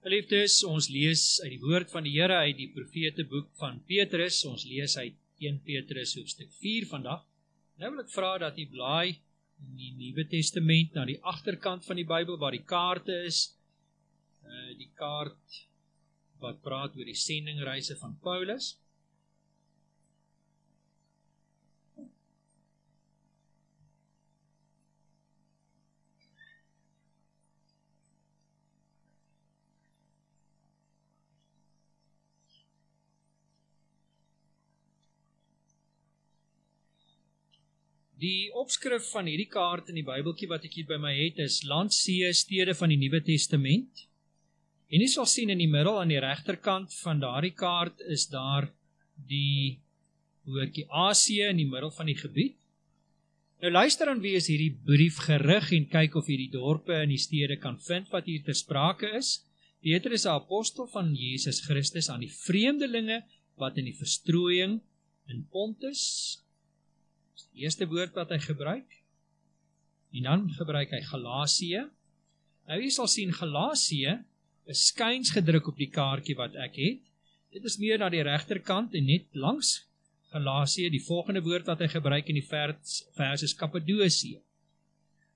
Geliefdes, ons lees uit die woord van die Here uit die profete boek van Petrus. Ons lees uit 1 Petrus hoofstuk 4 vandag. Nou wil ek vra dat u blaai in die Nuwe Testament na die agterkant van die Bybel waar die kaarte is. Uh die kaart wat praat oor die sendingreise van Paulus. Die opskrif van hierdie kaart in die Bybeltjie wat ek hier by my het is Landsee stede van die Nuwe Testament. En jy sal sien in die middel aan die regterkant van daardie kaart is daar die woordjie Asië in die middel van die gebied. Nou luister aan wie is hierdie brief gerig en kyk of jy die dorpe en die stede kan vind wat hier ter sprake is. Petrus is 'n apostel van Jesus Christus aan die vreemdelinge wat in die verstrooiing in Pontus, die eerste woord wat hy gebruik. En dan gebruik hy Galasië. Nou jy sal sien Galasië is skuins gedruk op die kaartjie wat ek het. Dit is meer na die regterkant en net langs Galasië, die volgende woord wat hy gebruik in die vers, vers is Kappadosie.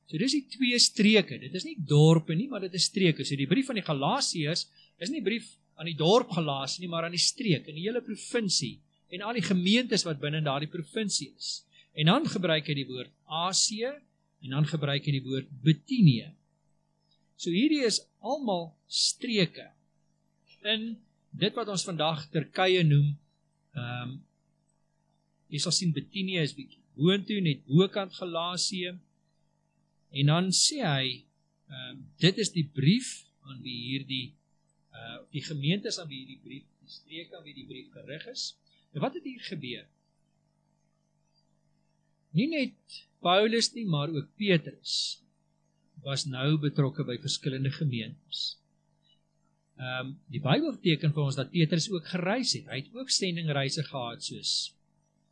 So dis die twee streke. Dit is nie dorpe nie, maar dit is streke. So die brief van die Galasiërs is nie brief aan die dorp Galasië nie, maar aan die streek, in die hele provinsie en al die gemeentes wat binne daardie provinsie is. En dan gebruik hy die woord Asie en dan gebruik hy die woord Betinie. So hierdie is almal streke in dit wat ons vandag Turkye noem. Ehm um, jy sal sien Betinie is bietjie boontoe net bokant Galasië. En dan sê hy ehm um, dit is die brief aan wie hierdie uh die gemeentes aan wie hierdie brief, die streke aan wie die brief gerig is. En wat het hier gebeur? Nie net Paulus nie, maar ook Petrus was nou betrokke by verskillende gemeentes. Ehm um, die Bybel beteken vir ons dat Petrus ook gereis het. Hy het ook sendingreise gehad soos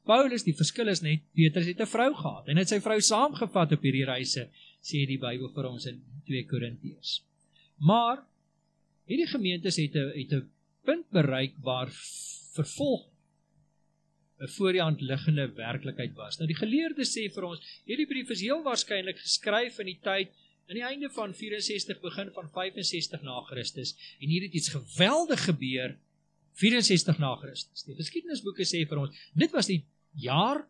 Paulus. Die verskil is net Petrus het 'n vrou gehad en het sy vrou saamgevat op hierdie reise, sê die Bybel vir ons in 2 Korintiërs. Maar hierdie gemeentes het 'n het 'n punt bereik waar vervolg 'n voor die hand liggende werklikheid was. Nou die geleerdes sê vir ons, hierdie brief is heel waarskynlik geskryf in die tyd aan die einde van 64 begin van 65 na Christus en hier het iets geweldig gebeur 64 na Christus. Die geskiedenisboeke sê vir ons, dit was die jaar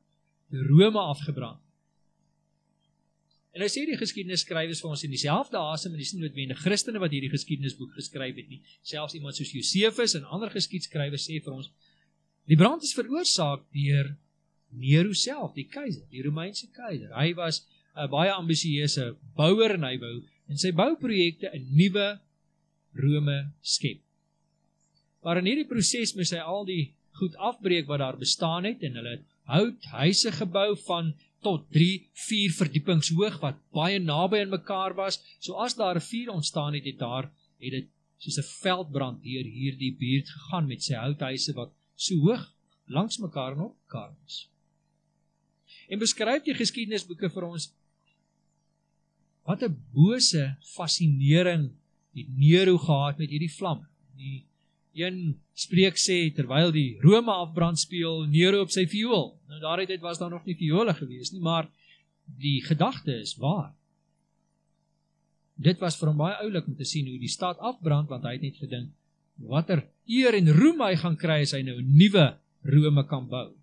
Rome afgebrand. En hy sê die geskiedenisskrywers vir ons in dieselfde asem en dis nie noodwendig Christene wat hierdie geskiedenisboek geskryf het nie. Selfs iemand soos Josefus en ander geskiedskrywers sê vir ons Die brand is veroorsaak deur Nero self, die keiser, die Romeinse keiser. Hy was 'n baie ambisieuse bouer en hy wou in sy bouprojekte 'n nuwe Rome skep. Maar in hierdie proses moes hy al die goed afbreek wat daar bestaan het en hulle hout huise gebou van tot 3, 4 verdiepings hoog wat baie naby aan mekaar was. So as daar 'n vuur ontstaan het, het daar het dit soos 'n veldbrand deur hierdie buurt gegaan met sy houthuise wat so hoog langs mekaar en op mekaar is. En beskryf die geskiedenisboeke vir ons wat 'n bose fascinering het Nero gehad met hierdie vlam. Die een spreek sê terwyl die Rome afbrand speel Nero op sy viool. Nou daardie tyd was daar nog nie viole gewees nie, maar die gedagte is waar. Dit was vir hom baie oulik om te sien hoe die stad afbrand want hy het net gedink watter eer en roem hy gaan kry as hy nou 'n nuwe Rome kan bou.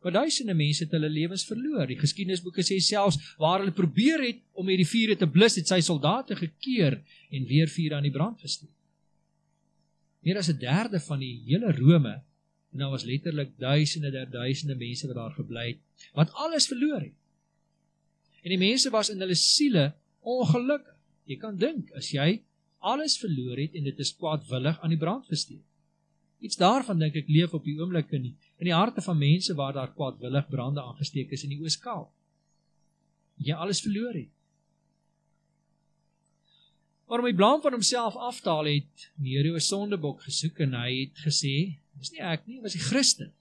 Maar duisende mense het hulle lewens verloor. Die geskiedenisboeke sê selfs waar hulle probeer het om hierdie vuur te blus, het sy soldate gekeer en weer vuur aan die brand gesteek. Meer as 'n derde van die hele Rome en daar was letterlik duisende der duisende mense wat daar gebly het wat alles verloor het. En die mense was in hulle siele ongelukkig. Jy kan dink as jy alles verloor het en dit is kwaadwillig aan die brand gesteek. Iets daarvan dink ek leef op die oomblik in die, in die harte van mense waar daar kwaadwillig brande aangesteek is in die Oos-Kaap. Jy alles verloor het. Maar om die blame van homself af te haal het Nero 'n sondebok gesoek en hy het gesê, dis nie ek nie, was die Christen.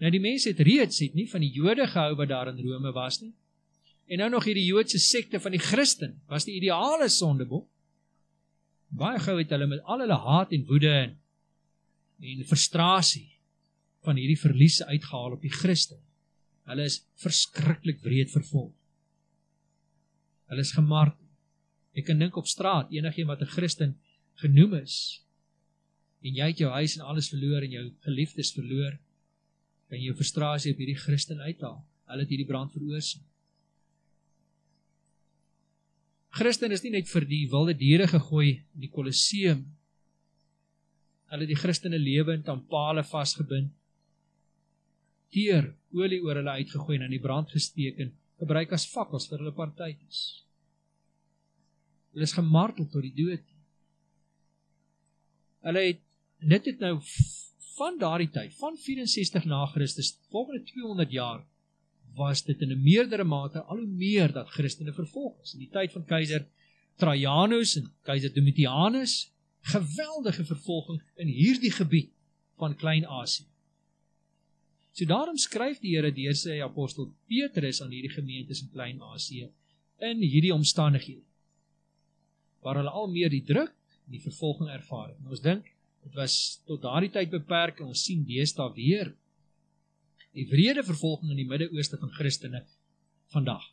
Nou die mense het reeds het nie van die Jode gehou wat daar in Rome was nie. En nou nog hierdie Joodse sekte van die Christen was die ideale sondebok. Baie gou het hulle met al hulle haat en woede en, en frustrasie van hierdie verliese uitgehaal op die Christen. Hulle is verskriklik wreed vervolg. Hulle is gemartel. Ek kan dink op straat enigiemand wat 'n Christen genoem is en jy het jou huis en alles verloor en jou geliefdes verloor, kan jy jou frustrasie op hierdie Christen uithaal. Hulle het hierdie brand veroorsaak. Christen is nie net vir die wilde diere gegooi in die Kolosseum. Hulle die Christene lewend aan palle vasgebind. Teer olie oor hulle uitgegooi en aan die brand gesteek en gebruik as fakkels vir hulle partytjies. Hulle is gemartel tot die dood. Hulle het dit het nou van daardie tyd, van 64 na Christus, volgende 200 jaar was dit in 'n meerdere mate al hoe meer dat Christene vervolg is. In die tyd van keiser Trajanus en keiser Domitianus, geweldige vervolging in hierdie gebied van Klein-Asië. So daarom skryf die Here deur sy apostel Petrus aan hierdie gemeentes in Klein-Asië in hierdie omstandighede waar hulle al meer die druk en die vervolging ervaar. En ons dink dit was tot daardie tyd beperk en ons sien deesdae weer die wrede vervolging in die Midde-Ooste van Christene vandag.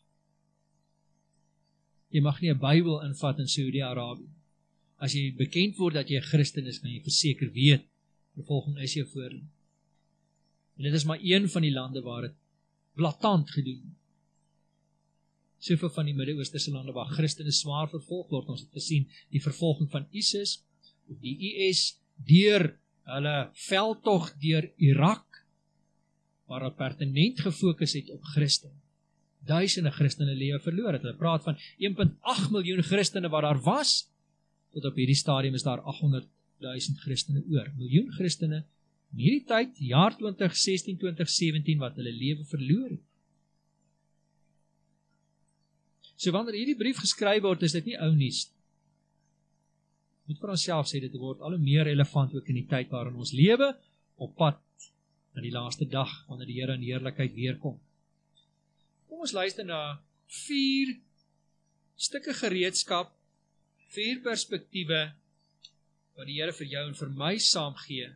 Jy mag nie 'n Bybel invat in Saudi-Arabië. As jy bekend word dat jy 'n Christen is, kan jy verseker weet vervolging is jou voor. En dit is maar een van die lande waar dit blaatant gedoen word. Soveel van die Midde-Oosterse lande waar Christene swaar vervolg word, ons het gesien die vervolging van ISIS of die IS deur hulle veldtog deur Irak waar hulle pertinent gefokus het op Christen. Duisende Christene lewe verloor het. Hulle praat van 1.8 miljoen Christene wat daar was. Tot op hierdie stadium is daar 800 000 Christene oor. Miljoen Christene in hierdie tyd, jaar 2016, 2017 wat hulle lewe verloor het. So wanneer hierdie brief geskryf word, is dit nie ou nuus nie. Moet vir onsself sê dit word al hoe meer relevant ook in die tyd waarin ons lewe op pad na die laaste dag wanneer die Here in heerlikheid weer kom. Kom ons luister na vier stukke gereedskap, vier perspektiewe wat die Here vir jou en vir my saamgee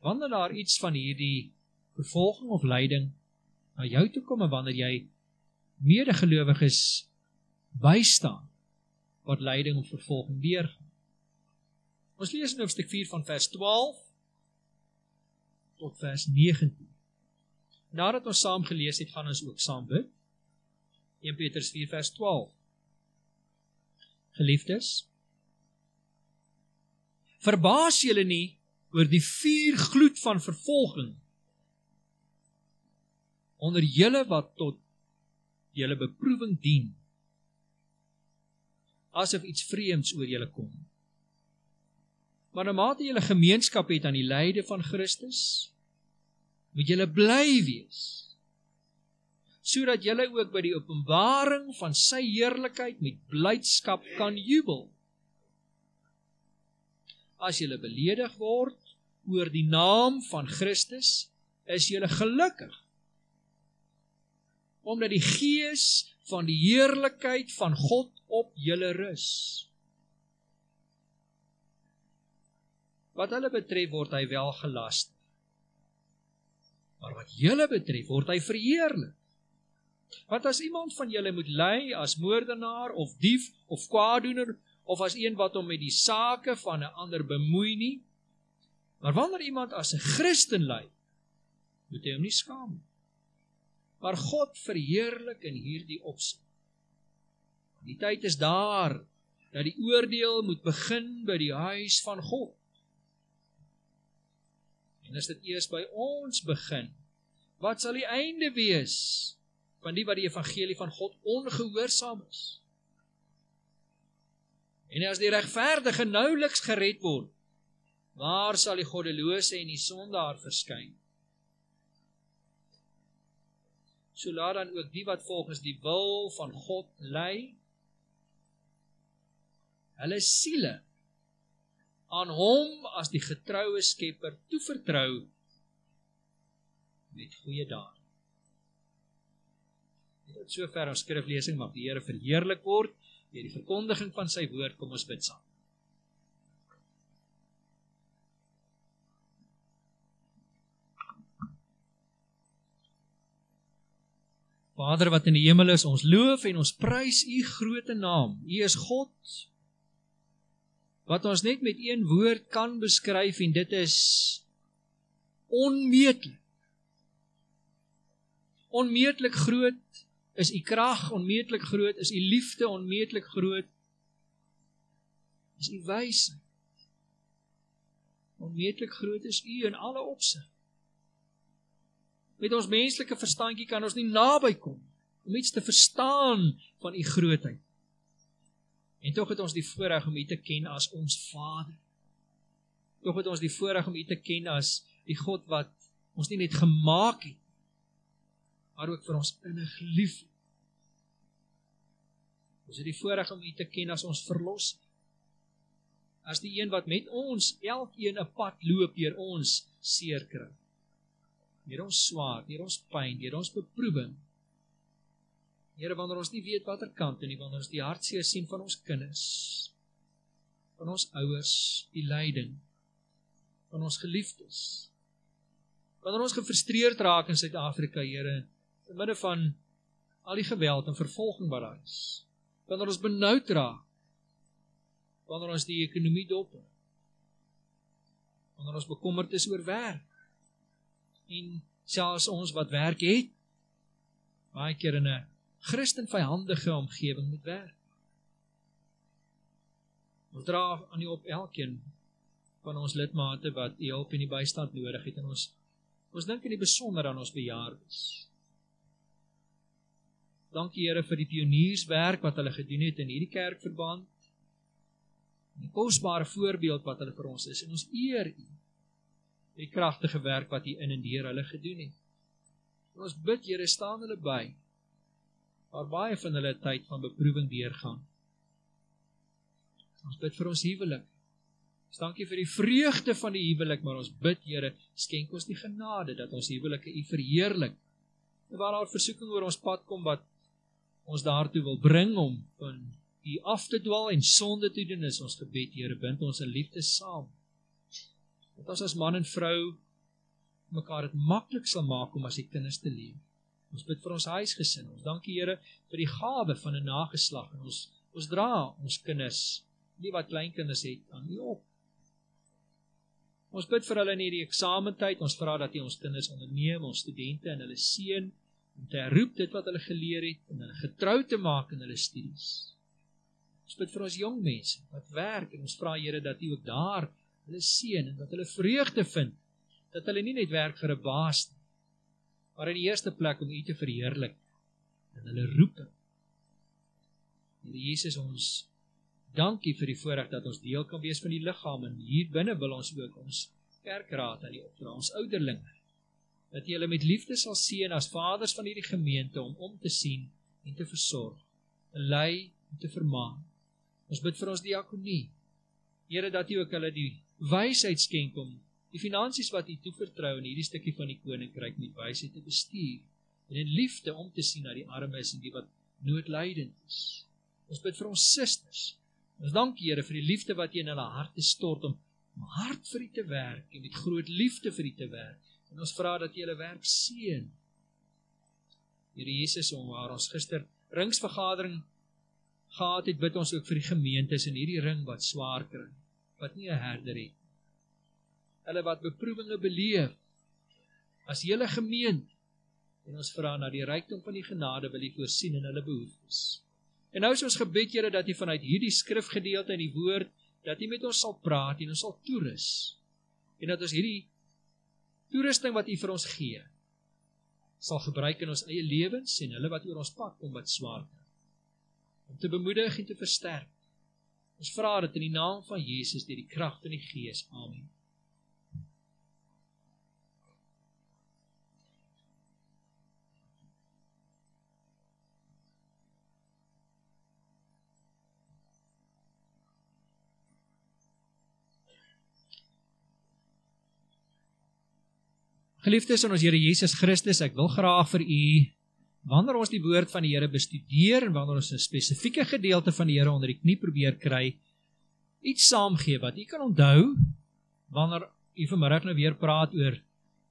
wanneer daar iets van hierdie vervolging of lyding na jou toe kom en wanneer jy medegelowiges bystaan wat lyding of vervolging deurgaan. Ons lees in hoofstuk 4 van vers 12 tot vers 19. Nadat ons saam gelees het, gaan ons ook saam bid. 1 Petrus 4 vers 12. Geliefdes, verbaas julle nie oor die vuur gloed van vervolging onder julle wat tot julle beproewing dien asof iets vreemds oor julle kom Maar na mate jy 'n gemeenskap het aan die lyde van Christus, moet jy bly wees. Sodat jy ook by die openbaring van sy heerlikheid met blydskap kan jubel. As jy beledig word oor die naam van Christus, is jy gelukkig. Omdat die gees van die heerlikheid van God op julle rus. Wat hulle betref word hy wel gelas. Maar wat julle betref word hy verheerlik. Wat as iemand van julle moet ly as moordenaar of dief of kwaadoener of as een wat hom met die sake van 'n ander bemoei nie? Maar wanneer iemand as 'n Christen ly, moet hy hom nie skaam nie. Maar God verheerlik in hierdie opsig. Die tyd is daar dat die oordeel moet begin by die huis van God. En as dit eers by ons begin, wat sal die einde wees van die wat die evangelie van God ongehoorsaam is? En as die regverdige nouliks gered word, waar sal die goddelose en die sondaar verskyn? So laat dan ook die wat volgens die wil van God lei, hulle siele aan hom as die getroue Skepper toevertrou met goeie dade. Tot sover ons skriflesing mag die Here verheerlik word deur die verkondiging van sy woord. Kom ons bid saam. Vader wat in die hemel is, ons loof en ons prys u groote naam. U is God wat ons net met een woord kan beskryf en dit is onmeetlik. Onmeetlik groot is u krag, onmeetlik groot is u liefde, onmeetlik groot is u wysheid. Onmeetlik groot is u in alle opsigte. Met ons menslike verstandjie kan ons nie naby kom om iets te verstaan van u grootheid. En tog het ons die voorreg om u te ken as ons Vader. Tog het ons die voorreg om u te ken as die God wat ons nie net gemaak het maar ook vir ons innig lief. Ons het die voorreg om u te ken as ons verlosser. As die een wat met ons elkeen 'n pad loop deur ons seer kry deur ons swaar, deur ons pyn, deur ons beproewing. Here, wanneer ons nie weet watter kant en nie wanneer ons die hartseer sien van ons kinders, van ons ouers, die lyding van ons geliefdes. Wanneer ons gefrustreerd raak in Suid-Afrika, Here, te midde van al die geweld en vervolging wat daar is. Wanneer ons benoud raak, wanneer ons die ekonomie dop. Wanneer ons bekommerd is oor werk en selfs ons wat werk het baie keer in 'n Christen vyandige omgewing moet werk. Ons dra aan die op elkeen van ons lidmate wat hulp en die bystand nodig het en ons ons dink in die besonder aan ons bejaardes. Dankie Here vir die pionierswerk wat hulle gedoen het in hierdie kerkverband. 'n Kosbare voorbeeld wat hulle vir ons is en ons eer U vir die kragtige werk wat U in en deur hulle gedoen het. En ons bid Here, staan hulle by. Waar baie van hulle tyd van beproewing deurgaan. Ons bid vir ons huwelik. Ons dankie vir die vreugde van die huwelik, maar ons bid Here, skenk ons die genade dat ons huwelike U verheerlik. Waar daar versoeking oor ons pad kom wat ons daartoe wil bring om van U af te dwaal en sonde te doen, is ons gebed Here, bind ons in liefde saam dat ons as man en vrou mekaar dit maklik sal maak om as die kinders te leef. Ons bid vir ons huisgesin. Ons dankie Here vir die gawe van 'n nageslag en ons ons dra ons kinders, nie wat kleinkinders het, aan U op. Ons bid vir hulle in hierdie eksamentyd. Ons vra dat U ons kinders onderneem, ons studente en hulle seën om te herroep dit wat hulle geleer het en hulle getrou te maak in hulle studies. Ons bid vir ons jong mense wat werk en ons vra Here dat U ook daar hulle seën en dat hulle vreugde vind dat hulle nie net werk vir 'n baas nie maar in die eerste plek om U te verheerlik en hulle roep Here Jesus ons dankie vir die voorreg dat ons deel kan wees van die liggaam en hier binne wil ons ook ons kerkraad aan die opdra ons ouderlinge dat jy hulle met liefde sal seën as vaders van hierdie gemeente om om te sien en te versorg te lei en te vermaan. Ons bid vir ons diakonie. Here dat U ook hulle die wysheid skenk om die finansies wat U toevertrou in hierdie stukkie van die koninkryk met wysheid te bestuur en in liefde om te sien na die armes en die wat noodlydend is. Ons bid vir ons susters. Ons dank Here vir die liefde wat U in hulle harte stort om om hard vir U te werk en met groot liefde vir U te werk. En ons vra dat U hulle werk seën. Here Jesus, om waar ons gister ringsvergadering gehad het, bid ons ook vir die gemeentes in hierdie ring wat swaar kry wat nie 'n herder het. Hulle wat beproewinge beleef as hele gemeente en ons vra na die rykdom van die genade wil U voorsien in hulle behoeftes. En nou is ons gebed Here dat U vanuit hierdie skrifgedeelte en die woord dat U met ons sal praat en ons sal toerus. En dat ons hierdie toerusting wat U vir ons gee sal gebruik in ons eie lewens en hulle wat oor ons pad kom wat swaar kry. Om te bemoedig en te versterk Ons vra dit in die naam van Jesus deur die krag van die Gees. Amen. Geliefdes in ons Here Jesus Christus, ek wil graag vir u wanneer ons die woord van die Here bestudeer en wanneer ons 'n spesifieke gedeelte van die Here onder die knie probeer kry, iets saamgee wat u kan onthou wanneer u vanmiddag nou weer praat oor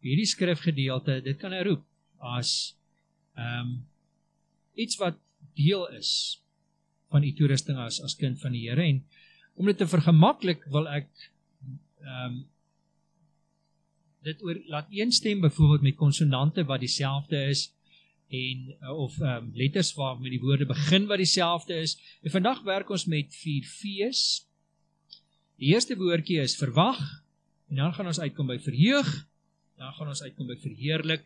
hierdie skrifgedeelte, dit kan herroep as ehm um, iets wat deel is van u toerusting as as kind van die Here. En om dit te vergemaklik wil ek ehm um, dit oor laat eenstem byvoorbeeld met konsonante wat dieselfde is en uh, of ehm um, letters waar met die woorde begin wat dieselfde is. En vandag werk ons met vier V's. Die eerste woordjie is verwag en dan gaan ons uitkom by verheug, dan gaan ons uitkom by verheerlik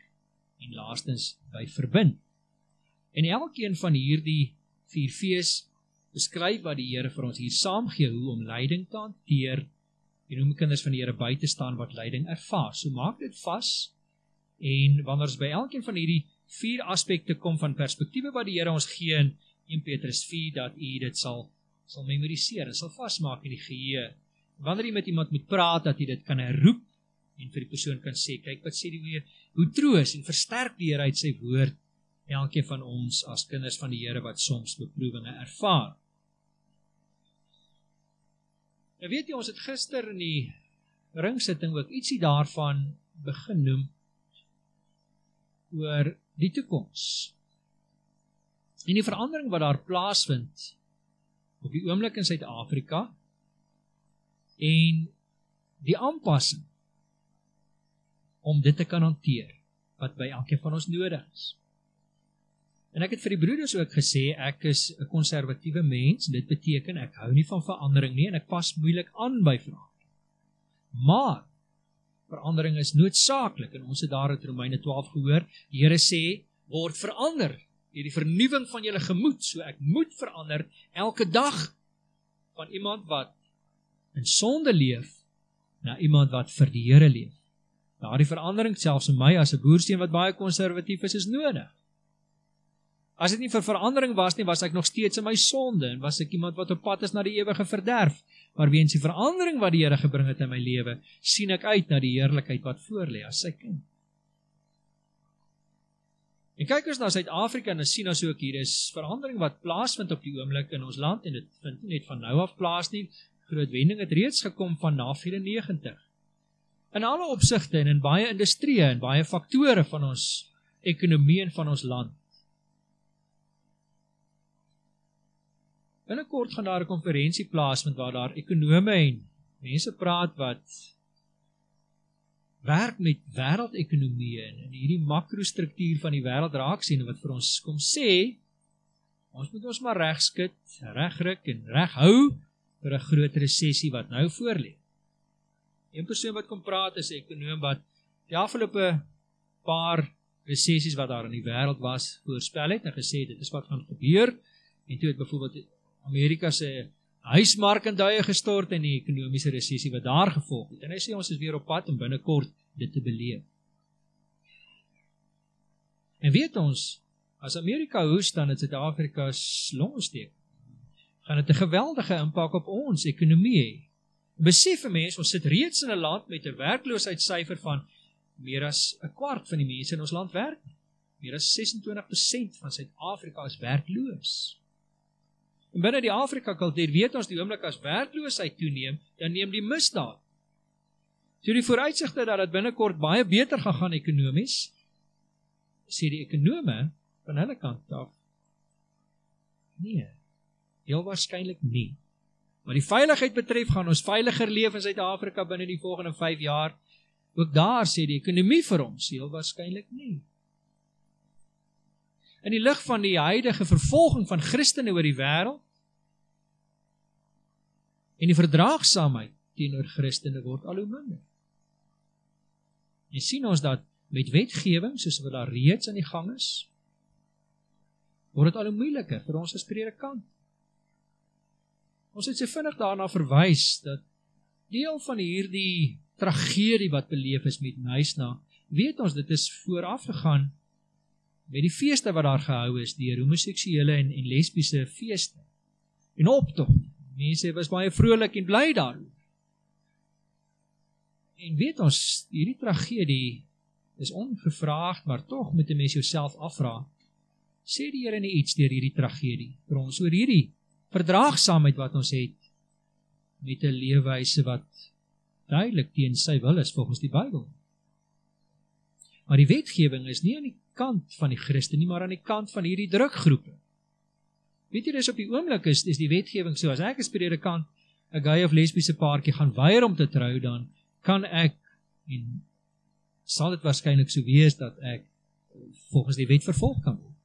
en laastens by verbind. En elkeen van hierdie vier V's beskryf wat die Here vir ons hier saamgee hoe om lyding te hanteer en hoe kinders van die Here by te staan wat lyding ervaar. So maak dit vas en wanneer ons by elkeen van hierdie vier aspekte kom van perspektiewe wat die Here ons gee in 1 Petrus 4 dat u dit sal sal memoriseer en sal vasmaak in die geheue. Wanneer jy met iemand moet praat dat jy dit kan herroep en vir die persoon kan sê, kyk wat sê die weer, hoe troos en versterk die Here uit sy woord elkeen van ons as kinders van die Here wat soms beproewinge ervaar. Nou weet jy ons het gister in die ringsitting ook ietsie daarvan begin noem oor die toekoms. En die verandering wat daar plaasvind op die oomblik in Suid-Afrika en die aanpassing om dit te kan hanteer wat by elkeen van ons nodig is. En ek het vir die broeders ook gesê ek is 'n konservatiewe mens. Dit beteken ek hou nie van verandering nie en ek pas moeilik aan by verandering. Maar verandering is noodsaaklik en ons het daar uit Romeine 12 gehoor. Die Here sê word verander deur die vernuwing van julle gemoed. So ek moet verander elke dag van iemand wat in sonde leef na iemand wat vir die Here leef. Daardie verandering selfs in my as 'n boersteen wat baie konservatief is, is nodig. As dit nie vir verandering was nie, was ek nog steeds in my sonde en was ek iemand wat op pad is na die ewige verderf. Maar weens die verandering wat die Here gebring het in my lewe, sien ek uit na die heerlikheid wat voorlê as sy kind. En kyk ons na Suid-Afrika en ons sien ons ook hier is verandering wat plaasvind op die oomblik in ons land en dit vind nie net van nou af plaas nie. Groot wending het reeds gekom van na 94. In alle opsigte en in baie industrieë en baie faktore van ons ekonomie en van ons land. Binnekort gaan daar 'n konferensie plaasvind waar daar ekonome en mense praat wat werk met wêreldekonomie en in hierdie makrostruktuur van die wêreld raak sien wat vir ons kom sê ons moet ons maar regskit, regryk en reghou vir 'n groot resessie wat nou voorlê. Een persoon wat kom praat is 'n ekonom wat die afgelope paar resessies wat daar in die wêreld was voorspel het en gesê dit is wat gaan gebeur en toe het byvoorbeeld Amerika se huismark in duie gestort en die ekonomiese resessie wat daar gevolg het. En hy sê ons is weer op pad om binnekort dit te beleef. En weet ons, as Amerika hoes dan het Suid-Afrika longsteek. Gaan dit 'n geweldige impak op ons ekonomie hê. Besef 'n mens, ons sit reeds in 'n land met 'n werkloosheidssyfer van meer as 'n kwart van die mense in ons land werk. Meer as 26% van Suid-Afrika is werkloos. En binne die Afrika kultuur weet ons die oomblik as werkloosheid toeneem, dan neem die misdaad. So die vooruitsigte dat dit binnekort baie beter gaan gaan ekonomies, sê die ekonome van hulle kant af. Nee. Heel waarskynlik nie. Wat die veiligheid betref, gaan ons veiliger leef in Suid-Afrika binne die volgende 5 jaar. Ook daar sê die ekonomie vir ons heel waarskynlik nie in die lig van die huidige vervolging van Christene oor die wêreld en die verdraagsaamheid teenoor Christene word al hoe minder. En sien ons dat met wetgewing soos wat daar reeds aan die gang is, word dit al hoe moeiliker vir ons as predikant. Ons het se vinnig daarna verwys dat deel van hierdie tragedie wat beleef is met Nysna, weet ons dit is voorafgegaan met die feeste wat daar gehou is deur homoseksuele en en lesbiese feeste. En optog. Mense was baie vrolik en bly daaroor. En weet ons, hierdie tragedie is ongevraagd, maar tog moet 'n mens jouself afvra. Sê die Here nie iets deur hierdie tragedie vir ons oor hierdie verdraagsaamheid wat ons het met 'n leefwyse wat duidelik teen sy wil is volgens die Bybel. Maar die wetgewing is nie aan die kant van die Christen nie, maar aan die kant van hierdie drukgroepe. Weet jy dis op die oomblik is is die wetgewing so as ek as predikant 'n gay of lesbiese paartjie gaan weier om te trou dan kan ek en sal dit waarskynlik so wees dat ek volgens die wet vervolg kan word.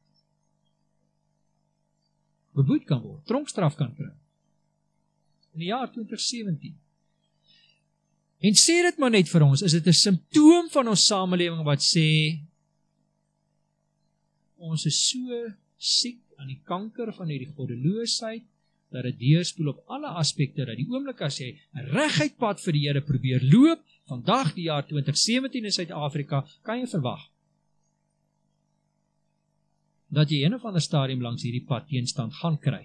Beboet kan word, tronkstraf kan kry. In die jaar 2017 En sê dit maar net vir ons, is dit 'n simptoom van ons samelewing wat sê ons is so siek aan die kanker van hierdie goddeloosheid dat dit deurspoel op alle aspekte dat die oomblik as jy reguit pad vir die Here probeer loop, vandag die jaar 2017 in Suid-Afrika, kan jy verwag dat jy een of ander stadium langs hierdie pad teenstand gaan kry.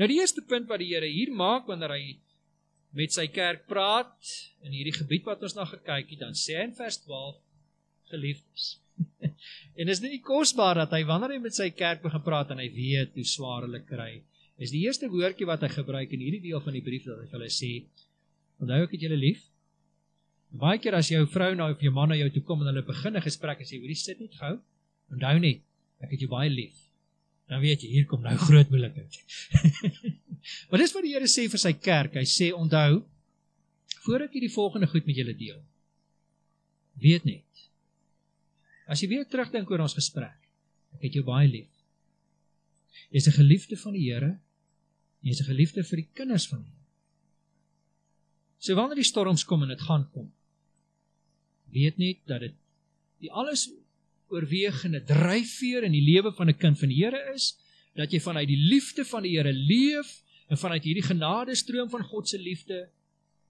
Nou die eerste punt wat die Here hier maak wanneer hy met sy kerk praat in hierdie gebied wat ons na gekyk het, dan sê hy in vers 12 geliefdes. en is dit nie kosbaar dat hy wanneer hy met sy kerk begin praat en hy weet hoe swaar hulle kry. Is die eerste woordjie wat hy gebruik in hierdie deel van die brief dat hy vir hulle sê: "Onthou ek het julle lief." Baie keer as jou vrou nou of jou man na jou toe kom en hulle begin 'n gesprek en sê: "Hoorie, sit net gou. Onthou net, ek het jou baie lief." Dan weet jy, hier kom nou groot moeilikheid. Maar dis wat die Here sê vir sy kerk. Hy sê onthou voordat jy die volgende goed met julle deel. Weet net. As jy weer terugdink oor ons gesprek, ek het jou baie lief. Jy's 'n geliefde van die Here. Jy's 'n geliefde vir die kinders van die Here. So wanneer die storms kom en dit gaan kom, weet net dat dit die alles oorwegende dryfveer in die lewe van 'n kind van die Here is dat jy vanuit die liefde van die Here leef en vanuit hierdie genadestroom van God se liefde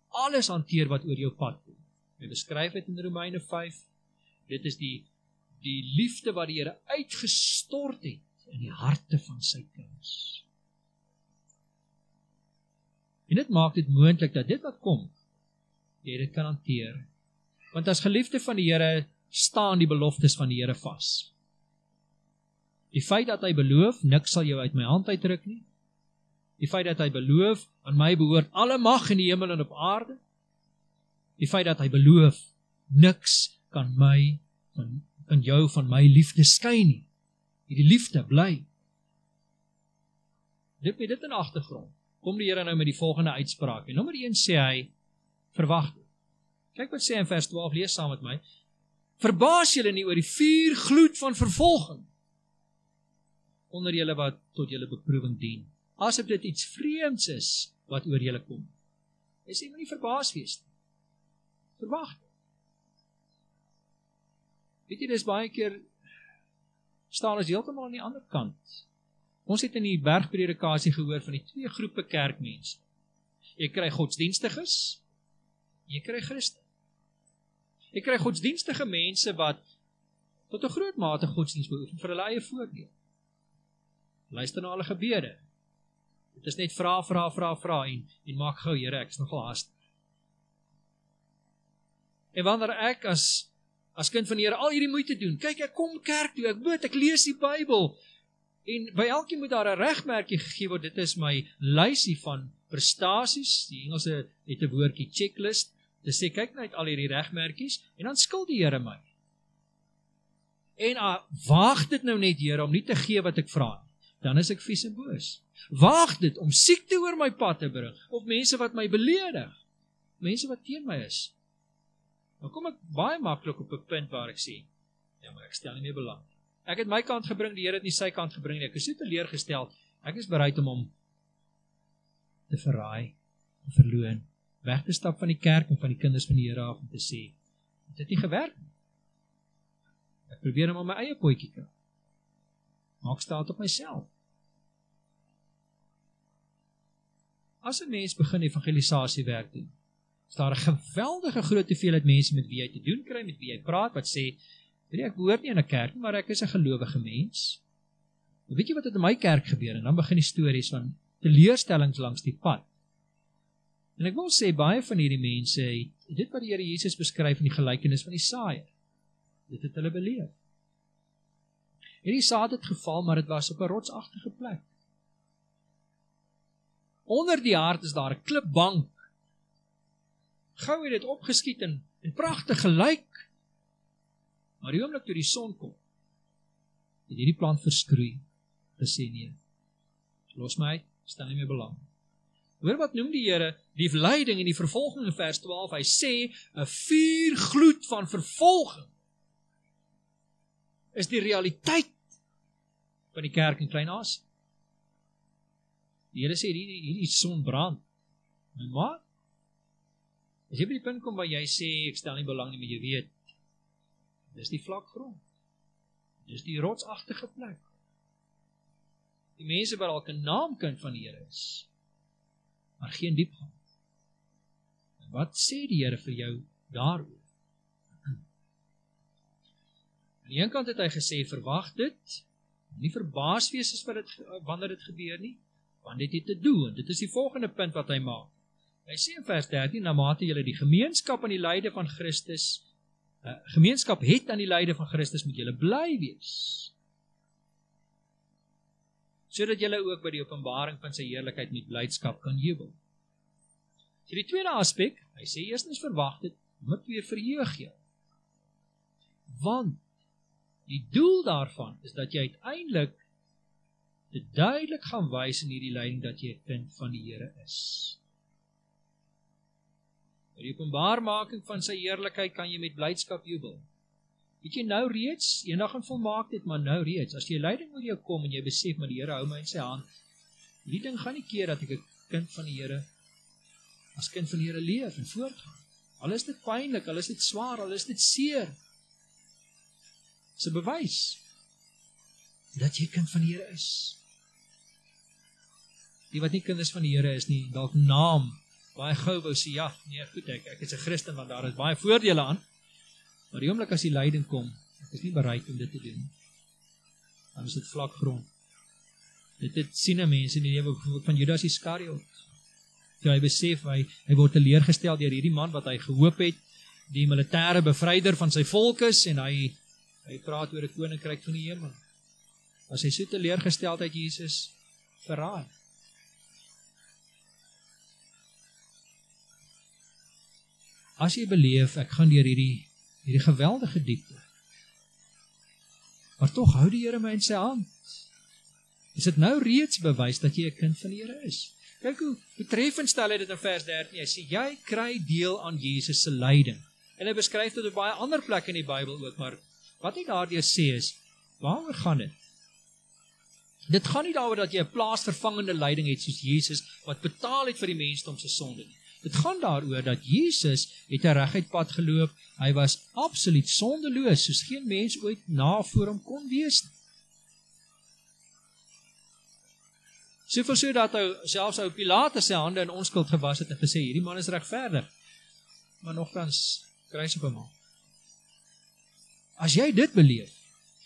alles hanteer wat oor jou pad kom. Hy beskryf dit in Romeine 5. Dit is die die liefde wat die Here uitgestort het in die harte van sy kinders. En dit maak dit moontlik dat dit wat kom, jy dit kan hanteer. Want as geliefde van die Here staan die beloftes van die Here vas. Die feit dat hy beloof, niks sal jou uit my hand uitruk nie, Die feit dat hy beloof aan my behoort alle mag in die hemel en op aarde. Die feit dat hy beloof niks kan my van kan jou van my liefde skei nie. Hierdie liefde bly. Dit met dit in agtergrond. Kom die Here nou met die volgende uitspraak. En nommer 1 sê hy verwag. Kyk wat sê in vers 12 lees saam met my. Verbaas julle nie oor die vuur gloed van vervolging onder julle wat tot julle beproewing dien asof dit iets vreemds is wat oor julle kom. Jy sê moenie verbaas wees nie. Verwag. Weet jy dis baie keer staan ons heeltemal aan die ander kant. Ons het in die bergpredikasie gehoor van die twee groepe kerkmense. Jy kry godsdienstiges, jy kry Christen. Jy kry godsdienstige mense wat tot 'n groot mate godsdienst beoefen vir hulle eie voordeel. Luister na hulle gebede, Dit is net vra, vra, vra, vra en en maak gou, Here, ek is nogal haastig. En wanneer ek as as kind van die Here al hierdie moeite doen, kyk ek kom kerk toe, ek bid, ek lees die Bybel en by elkeen moet daar 'n regmerkie gegee word. Dit is my lysie van prestasies. Die Engelse het 'n woordjie checklist. Dit sê kyk net al hierdie regmerkies en dan skuld die Here my. En uh, waag dit nou net Here om nie te gee wat ek vra nie. Dan is ek vies en boos. Waag dit om siekte oor my pad te bring of mense wat my beledig. Mense wat teen my is. Dan kom ek baie maklik op 'n punt waar ek sê, ja, maar ek stel nie meer belang. Ek het my kant gebring, die Here het nie sy kant gebring nie. Ek is so teleurgestel. Ek is bereid om hom te verraai, te verloon, weg te stap van die kerk en van die kinders van die Here af om te sê, dit het nie gewerk nie. Ek probeer hom op my eie potjie kry. Maak staat op myself. As 'n mens begin evangelisasie werk doen, daar 'n geweldige groot hoeveelheid mense met wie jy te doen kry, met wie jy praat wat sê, "Weet jy, ek behoort nie in 'n kerk nie, maar ek is 'n gelowige mens." Maar weet jy wat het in my kerk gebeur? En dan begin die stories van teleurstellings langs die pad. En ek wil sê baie van hierdie mense het dit wat die Here Jesus beskryf in die gelykenis van die saaier. Dit het hulle beleef. Hierdie saad het geval, maar dit was op 'n rotsagtige plek. Onder die hart is daar 'n klipbank. Gou het dit opgeskiet en en pragtig gelyk. Maar die oomblik toe die son kom, het hierdie plant verskroei. Gesê nee. Los my, stel nie meer belang. Hoor wat noem die Here die lyding en die vervolging in vers 12. Hy sê 'n vuurgloed van vervolging is die realiteit van die kerk in Klein-Asië. Die Here sê hierdie hierdie son brand. Maar as jy by die punt kom waar jy sê ek stel nie belang nie, maar jy weet dis die vlak grond. Dis die rotsagtige plek. Die mense wat dalk 'n naamkind van die Here is, maar geen diepgang. En wat sê die Here vir jou daaroor? Aan die een kant het hy gesê verwag dit, nie verbaas wees as wat dit wanneer dit gebeur nie, want dit het te doen. Dit is die volgende punt wat hy maak. Hy sê in vers 13 na mate julle die gemeenskap aan die lyde van Christus uh, gemeenskap het aan die lyde van Christus moet julle bly wees. Sodat julle ook by die openbaring van sy heerlikheid met blydskap kan jubel. So die tweede aspek, hy sê eerstens verwag dit, moet weer verheug jou. Want die doel daarvan is dat jy uiteindelik dit duidelik gaan wys in hierdie lyding dat jy kind van die Here is. Die openbarmaking van sy heerlikheid kan jy met blydskap jubel. Het jy nou reeds eendag in volmaaktheid, maar nou reeds, as jy lyding oor jou kom en jy besef maar die Here hou my in sy hand, die ding gaan nie keer dat ek 'n kind van die Here as kind van die Here leef en voortgaan. Al is dit pynlik, al is dit swaar, al is dit seer. Dis 'n bewys dat jy kind van die Here is. Die wat nie kinders van die Here is nie, dalk naam baie gou wou sê ja, nee, goed ek ek is 'n Christen want daar is baie voordele aan. Maar die oomblik as die lyding kom, ek is nie bereid om dit te doen. Dan is dit vlak grond. Dit het sien mense in die lewe van Judas Iskariot. Toe hy besef hy hy word teleurgestel deur hierdie man wat hy gehoop het die militêre bevryder van sy volk is en hy hy praat oor 'n koninkryk van die hemel. As hy so teleurgesteldheid Jesus verraai. As jy beleef ek gaan deur hierdie hierdie geweldige diepte. Maar tog hou die Here my in sy hand. Is dit nou reeds bewys dat jy 'n kind van die Here is? Kyk hoe betreffend stel hy dit in vers 13. Hy sê jy kry deel aan Jesus se lyding. En hy beskryf dit op baie ander plekke in die Bybel ook, maar wat hy daardie sê is, waaroor gaan dit? Dit gaan nie daaroor dat jy 'n plaasvervangende lyding het soos Jesus wat betaal het vir die mensdom se sonde nie. Dit gaan daaroor dat Jesus het 'n reguit pad geloop. Hy was absoluut sondeloos, soos geen mens ooit na voor hom kon wees nie. Soveel so dat hy selfs ou Pilatus sy hande in onskuld gewas het en gesê hierdie man is regverdig. Maar nogtans kruis op hom. As jy dit beleef,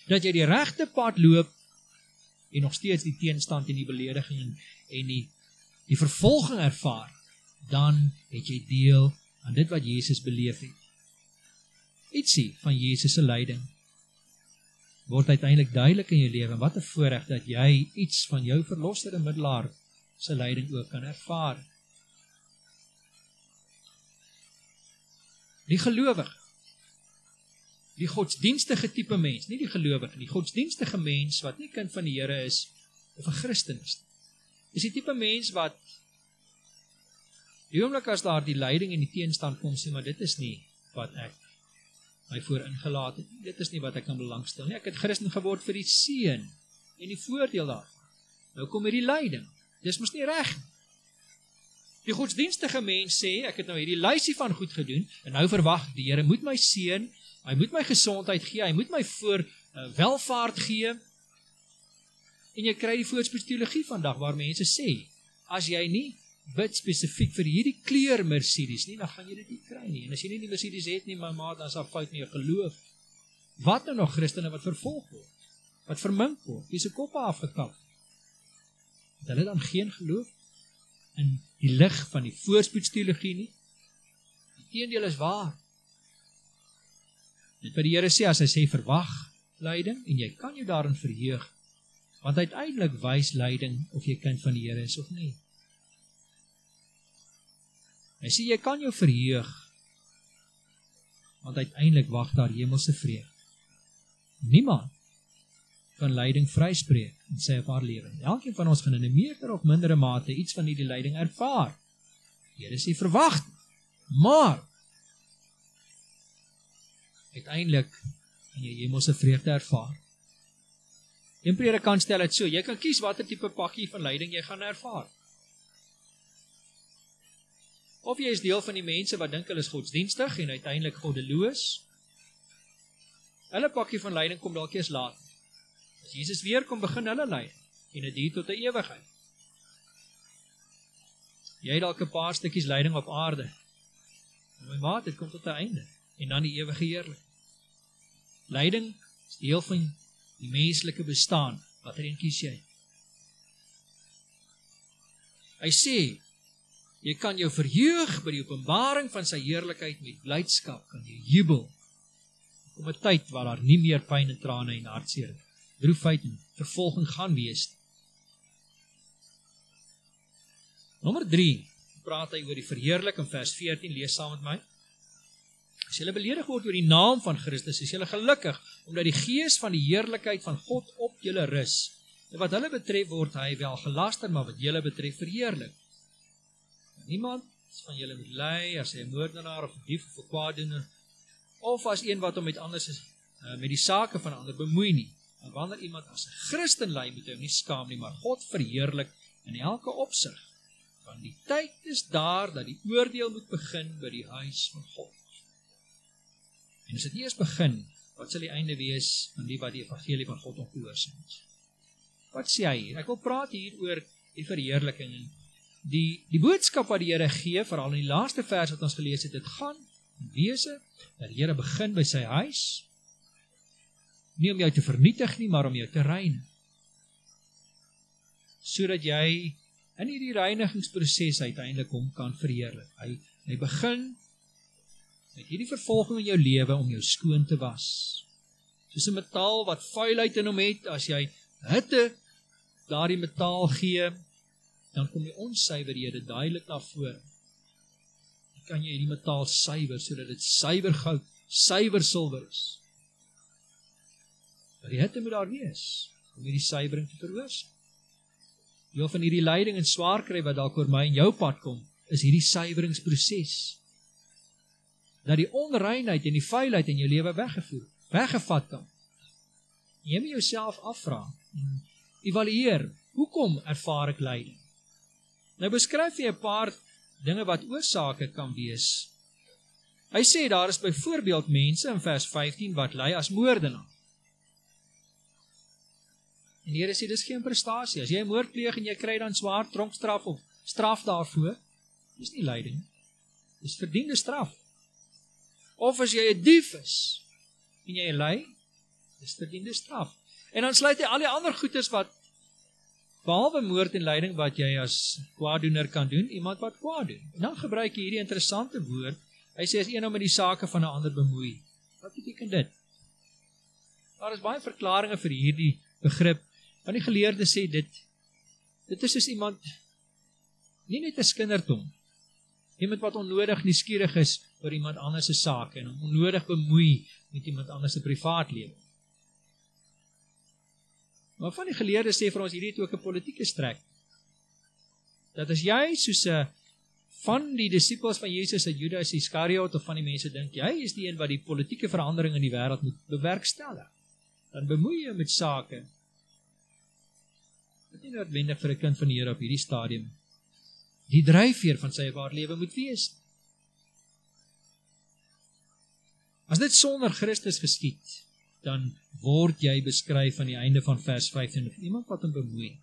dat jy die regte pad loop en nog steeds die teenstand en die belediging en die die vervolging ervaar, dan het jy deel aan dit wat Jesus beleef het. Ietsie van Jesus se lyding word uiteindelik duidelik in jou lewe. Wat 'n voorreg dat jy iets van jou verlosser en middelaar se lyding ook kan ervaar. Die gelowige die godsdienstige tipe mens, nie die gelowige nie, die godsdienstige mens wat nie kind van die Here is of 'n Christen is nie. Is die tipe mens wat Die oomblik as daar die lyding en die teenstand kom, sê maar dit is nie wat ek my voor ingelaat het. Dit is nie wat ek kan belangstel nie. Ek het Christen geword vir die seën en die voordeel daarvan. Nou kom hierdie lyding. Dis mos nie reg nie. Die godsdienstige mens sê ek het nou hierdie lysie van goed gedoen en nou verwag die Here moet my seën, hy moet my gesondheid gee, hy moet my voor uh, welvaart gee. En jy kry die voorspoedsteologie vandag waar mense sê as jy nie bid spesifiek vir hierdie kleur Mercedes nie, dan gaan jy dit nie kry nie. En as jy nie die Mercedes het nie, my maat, dan daar fout met jou geloof. Wat nou nog Christene wat vervolg word? Wat vermink word? Wie se koppe afgekap? Het hulle dan geen geloof in die lig van die voorspoedsteologie nie? Die teendeel is waar. Dit wat die Here sê as hy sê verwag lyding en jy kan jou daarin verheug want uiteindelik wys lyding of jy kind van die Here is of nie. Hy sê jy kan jou verheug want uiteindelik wag daar hemelse vrede. Niemand kan lyding vryspreek in sy of haar lewe. Elkeen van ons gaan in 'n meerder of mindere mate iets van hierdie lyding ervaar. Here sê verwag. Maar uiteindelik gaan jy hemelse vreugde ervaar. Een predikant stel dit so, jy kan kies watter tipe pakkie van lyding jy gaan ervaar. Of jy is deel van die mense wat dink hulle is godsdienstig en uiteindelik goddeloos. Hulle pakkie van lyding kom dalk eers later. As Jesus weer kom begin hulle ly en dit duur tot 'n ewigheid. Jy het dalk 'n paar stukkies lyding op aarde. My maat, dit kom tot 'n einde en dan die ewige heerlikheid. Lyding is deel van die menslike bestaan. Watter een kies jy? Hy sê jy kan jou verheug by die openbaring van sy heerlikheid met blydskap, kan jy jubel. Kom 'n tyd waar daar nie meer pyn en trane en hartseer nie droefheid en vervolging gaan wees. Nommer 3 praat hy oor die verheerlik in vers 14 lees saam met my. As jy beledig word oor die naam van Christus, is jy gelukkig omdat die gees van die heerlikheid van God op julle rus. En wat hulle betref word hy wel gelaster, maar wat julle betref verheerlik. Niemand van julle moet ly as hy 'n moordenaar of 'n dief of 'n kwaaddoener of as een wat hom met anders is uh, met die sake van ander bemoei nie. En wanneer iemand as 'n Christen ly, moet hy nie skaam nie, maar God verheerlik in elke opsig. Want die tyd is daar dat die oordeel moet begin by die huis van God. En as dit eers begin, wat sal die einde wees van die wat die evangelie van God ongehoorsaam is? Wat sê hy hier? Ek wil praat hier oor die verheerliking en die die boodskap wat die Here gee, veral in die laaste vers wat ons gelees het, dit gaan wese dat die Here begin by sy huis nie om jou te vernietig nie, maar om jou te reinig. Sodat jy in hierdie reinigingsproses uiteindelik hom kan verheerlik. Hy hy begin met hierdie vervolging in jou lewe om jou skoon te was. Soos 'n metaal wat vuilheid in hom het, as jy hitte daardie metaal gee, dan kom die onsuiverhede duidelik na vore. Kan jy hierdie metaal suiwer sodat dit suiwer goud, suiwer silwer is? Maar die hitte moet daar wees om hierdie suiwering te veroorsaak. Deel van hierdie lyding en swaar kry wat dalk oor my en jou pad kom, is hierdie suiweringsproses. Dat die onreinheid en die vuilheid in jou lewe weggevoer, weggevat kan. Jy moet jouself afvra evalueer, hoekom ervaar ek lyding? Nou beskryf hy 'n paar dinge wat oorsake kan wees. Hy sê daar is byvoorbeeld mense in vers 15 wat ly as moordenaars. En die Here sê dis geen prestasie. As jy 'n moord pleeg en jy kry dan swaar tronkstraf of straf daarvoor, dis nie lyding nie. Dis verdiende straf. Of as jy 'n dief is en jy ly, dis verdiende straf. En dan sluit hy al die ander goeders wat behalwe moord en lyding wat jy as kwaaddoener kan doen, iemand wat kwaad doen. En dan gebruik hy hierdie interessante woord. Hy sê as een ou met die sake van 'n ander bemoei. Wat beteken dit? Daar is baie verklaringe vir hierdie begrip Want die geleerdes sê dit dit is soos iemand nie net 'n skindertong. Iemand wat onnodig nuuskierig is oor iemand anders se sake en onnodig bemoei met iemand anders se privaat lewe. Maar van die geleerdes sê vir ons hierdie het ook 'n politieke strek. Dat as jy soos 'n van die disippels van Jesus uit Judas Iskariot of van die mense dink jy is die een wat die politieke verandering in die wêreld moet bewerkstellig, dan bemoei jy met sake is nie noodwendig vir 'n kind van die Here op hierdie stadium. Die dryfveer van sy ware lewe moet wees. As dit sonder Christus geskied, dan word jy beskryf aan die einde van vers 15 of iemand wat hom bemoei.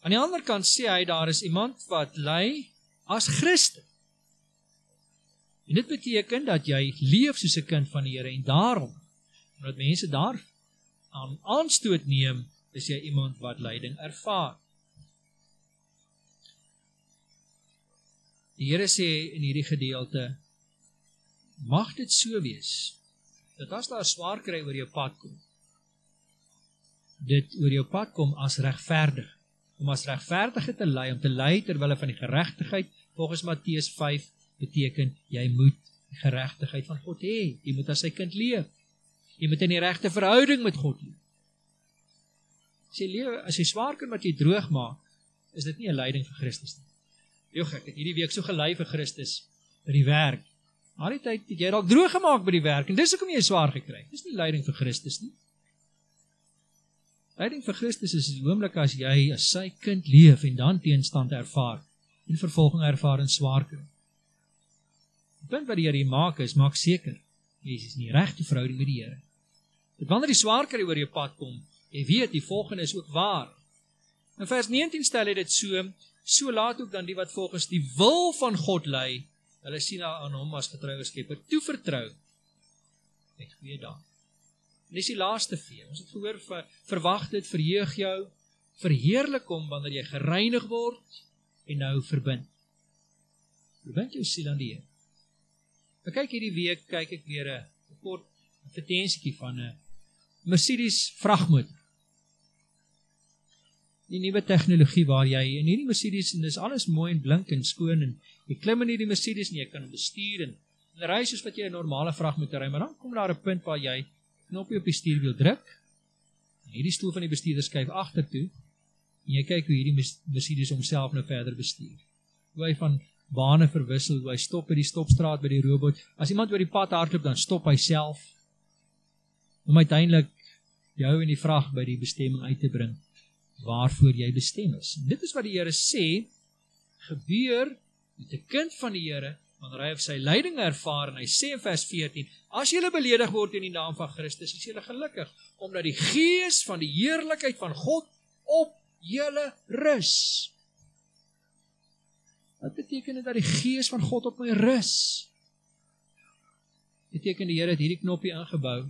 Aan die ander kant sê hy daar is iemand wat ly as Christus. En dit beteken dat jy leef soos 'n kind van die Here en daarom omdat mense daar aan aanstoot neem, is jy iemand wat lyding ervaar. Die Here sê in hierdie gedeelte mag dit so wees dat as daar swaar kry oor jou pad kom dit oor jou pad kom as regverdig om as regverdige te ly om te ly ter wille van die geregtigheid volgens Matteus 5 beteken jy moet die geregtigheid van God hê. Jy moet as sy kind leef. Jy moet in die regte verhouding met God leef. As jy lewe as jy swaar kan wat jy droog maak, is dit nie 'n lyding vir Christus nie. Jogg, ek het hierdie week so gelei vir Christus by die werk. Al die tyd het jy dalk droog gemaak by die werk en dis hoekom jy swaar gekry. Dis nie lyding vir Christus nie. Lyding vir Christus is die oomblik as jy as sy kind leef en dan teenstand ervaar en vervolging ervaar en swaar kry. Die punt wat die Here maak is, maak seker jy is in die regte verhouding met die Here. Dat wanneer die swaar kry oor jou pad kom, jy weet die volgende is ook waar. In vers 19 stel hy dit so, so laat ook dan die wat volgens die wil van God lei, hulle sien aan hom as getroue skepper toevertrou. Ek weet dan. Dis die laaste vee. Ons het gehoor ver, verwag dit verheug jou, verheerlik hom wanneer jy gereinig word en nou verbind. Verbind jou siel aan die Here. Ek kyk hierdie week kyk ek weer 'n kort advertensietjie van 'n Mercedes vragmotor. Die nuwe tegnologie waar jy in hierdie Mercedes en dis alles mooi en blink en skoon en jy klim in hierdie Mercedes en jy kan hom bestuur en, en ry soos wat jy 'n normale vragmotor ry, maar dan kom daar 'n punt waar jy knoppie op die stuurwiel druk. En hierdie stoel van die bestuurder skuif agtertoe en jy kyk hoe hierdie Mercedes homself nou verder bestuur. Hoe hy van bane verwissel, hoe hy stop by die stopstraat by die robot. As iemand oor die pad hardloop, dan stop hy self om uiteindelik jou in die vrag by die bestemming uit te bring waarvoor jy bestem is. En dit is wat die Here sê gebeur met 'n kind van die Here wanneer hy of sy lyding ervaar en hy sê in vers 14 as jy beledig word in die naam van Christus is jy gelukkig omdat die gees van die heerlikheid van God op julle rus. Wat beteken dit dat die gees van God op my rus? Beteken die Here het hierdie knoppie ingebou.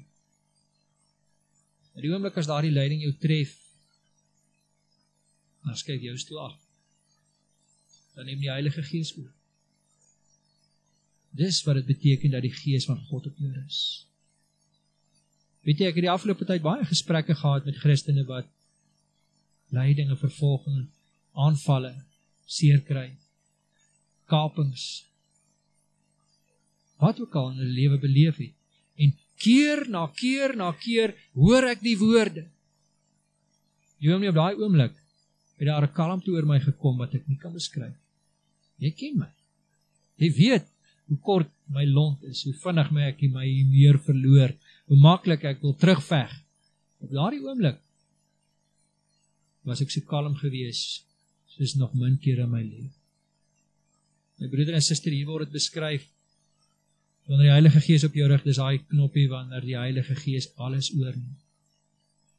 In die oomblik as daardie leiding jou tref, dan skuif jou stoel af. Dan neem die Heilige Gees oor. Dis wat dit beteken dat die Gees van God op jou rus. Weet jy, ek het die afgelope tyd baie gesprekke gehad met Christene wat lydinge, vervolging, aanvalle, seer kry, kapings, wat ook al in hulle lewe beleef het. En keer na keer na keer hoor ek die woorde. Jy weet nie op daai oomblik het daar 'n kalmte oor my gekom wat ek nie kan beskryf. Jy ken my. Jy weet hoe kort my lont is, hoe vinnig my ek my meer verloor, hoe maklik ek wil terugveg. Op daardie oomblik was ek so kalm gewees soos nog min kere in my lewe. My broeder en suster, hier word dit beskryf wanneer die Heilige Gees op jou rig, dis daai knoppie wanneer die Heilige Gees alles oorneem.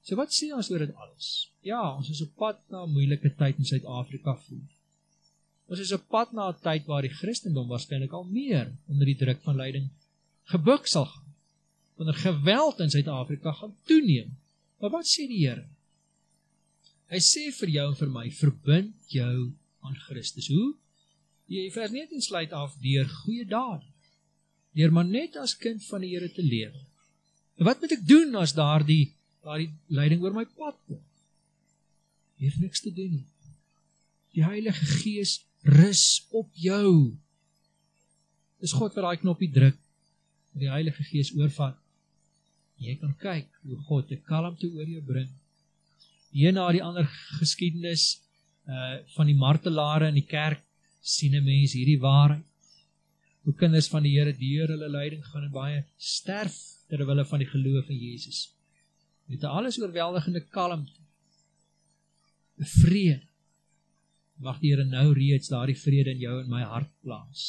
So wat sê ons oor dit alles? Ja, ons is op pad na 'n moeilike tyd in Suid-Afrika voel. Ons is op pad na 'n tyd waar die Christendom waarskynlik al meer onder die druk van lyding gebuk sal gaan. Wanneer geweld in Suid-Afrika gaan toeneem. Maar wat sê die Here? Hy sê vir jou en vir my, verbind jou aan Christus. Hoe? Jy vers 19 sluit af deur goeie dade. Deur maar net as kind van die Here te leef. En wat moet ek doen as daardie daardie leiding oor my pad kom? Het niks te doen nie. Die Heilige Gees rus op jou. Dis God wat daai knoppie druk. Die Heilige Gees oorvat. Jy kan kyk hoe God 'n kalmte oor jou bring hier na die ander geskiedenis uh van die martelare in die kerk sien 'n mens hierdie waarheid. Hoe kinders van die Here deur hulle lyding gaan en baie sterf ter wille van die geloof in Jesus. Met 'n alles oorweldigende kalmte. 'n Vrede. Mag die Here nou reeds daardie vrede in jou en my hart plaas.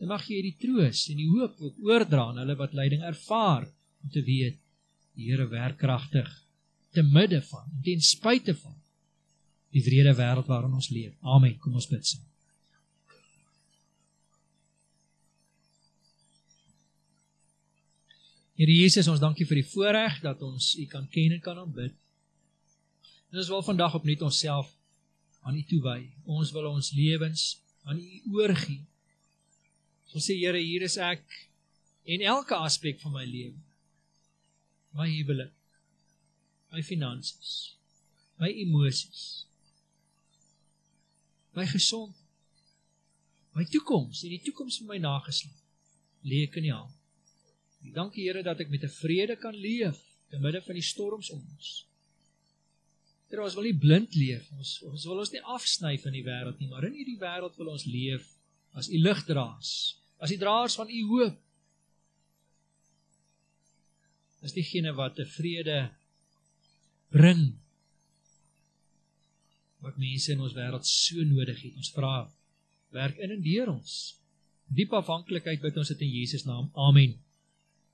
En mag jy hierdie troos en die hoop ook oordra aan hulle wat lyding ervaar om te weet die Here werk kragtig te midde van en ten spyte van die wrede wêreld waarin ons leef. Amen. Kom ons bid saam. Here Jesus, ons dankie vir die voorreg dat ons U kan ken en kan aanbid. En ons wil vandag opnuut onsself aan U toewy. Ons wil ons lewens aan U oorgee. Ons sê Here, hier is ek en elke aspek van my lewe. My huwelik, my finansies, my emosies, my gesondheid, my toekoms en die toekoms van my nageslag. lê ek in U hand. Ek dank U Here dat ek met 'n vrede kan leef te midde van die storms om ons. Here, ons wil nie blind leef. Ons ons wil ons nie afsny van die wêreld nie, maar in hierdie wêreld wil ons leef as U ligdraers, as die draers van U hoop. As diegene wat 'n vrede bring wat mense in ons wêreld so nodig het. Ons vra werk in en deur ons. Diep afhanklikheid bid ons dit in Jesus naam. Amen.